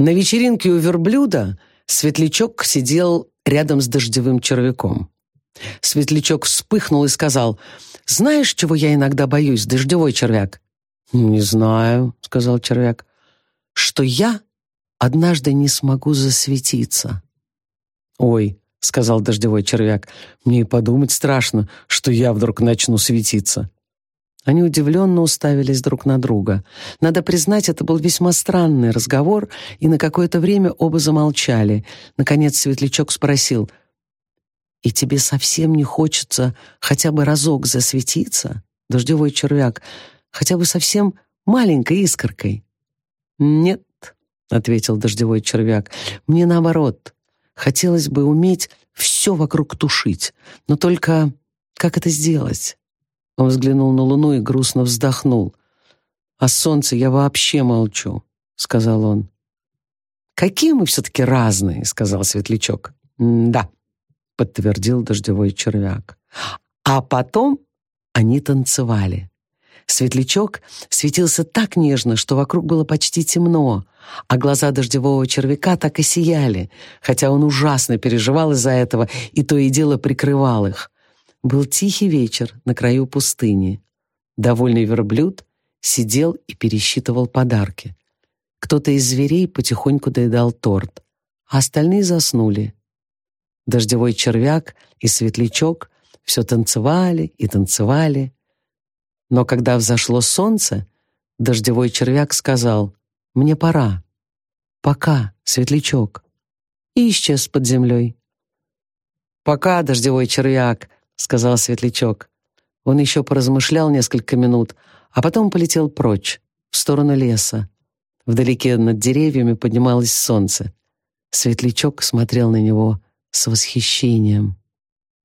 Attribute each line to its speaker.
Speaker 1: На вечеринке у верблюда Светлячок сидел рядом с дождевым червяком. Светлячок вспыхнул и сказал, «Знаешь, чего я иногда боюсь, дождевой червяк?» «Не знаю», — сказал червяк, «что я однажды не смогу засветиться». «Ой», — сказал дождевой червяк, «мне и подумать страшно, что я вдруг начну светиться». Они удивленно уставились друг на друга. Надо признать, это был весьма странный разговор, и на какое-то время оба замолчали. Наконец Светлячок спросил, «И тебе совсем не хочется хотя бы разок засветиться, дождевой червяк, хотя бы совсем маленькой искоркой?» «Нет», — ответил дождевой червяк, «мне наоборот. Хотелось бы уметь все вокруг тушить, но только как это сделать?» Он взглянул на луну и грустно вздохнул. «О солнце я вообще молчу», — сказал он. «Какие мы все-таки разные», — сказал Светлячок. «Да», — подтвердил дождевой червяк. А потом они танцевали. Светлячок светился так нежно, что вокруг было почти темно, а глаза дождевого червяка так и сияли, хотя он ужасно переживал из-за этого и то и дело прикрывал их. Был тихий вечер на краю пустыни. Довольный верблюд сидел и пересчитывал подарки. Кто-то из зверей потихоньку доедал торт, а остальные заснули. Дождевой червяк и светлячок все танцевали и танцевали. Но когда взошло солнце, дождевой червяк сказал «Мне пора. Пока, светлячок» и исчез под землей. «Пока, дождевой червяк», сказал Светлячок. Он еще поразмышлял несколько минут, а потом полетел прочь, в сторону леса. Вдалеке над деревьями поднималось солнце. Светлячок смотрел на него с восхищением.